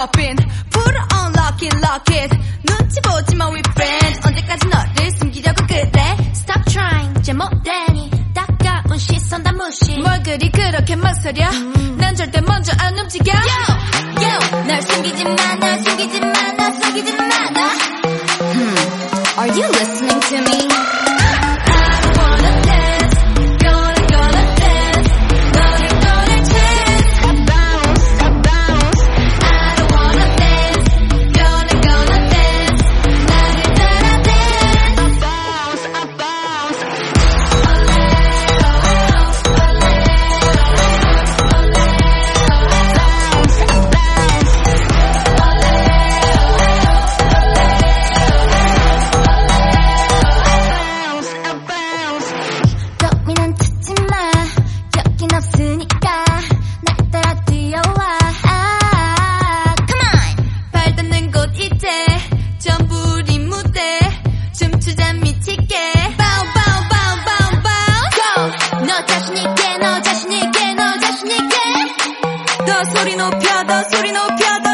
pop in pop in 불어 on lock it lock it 눈치 보지 마 we friends 언제까지 너를 숨기려고 그래 Stop trying, 제 모델이 따가운 시선 다 무시. 뭘 그리 그렇게 망설여 난 절대 먼저 안 움직여 yo yo piada, sorino piada, sorino piada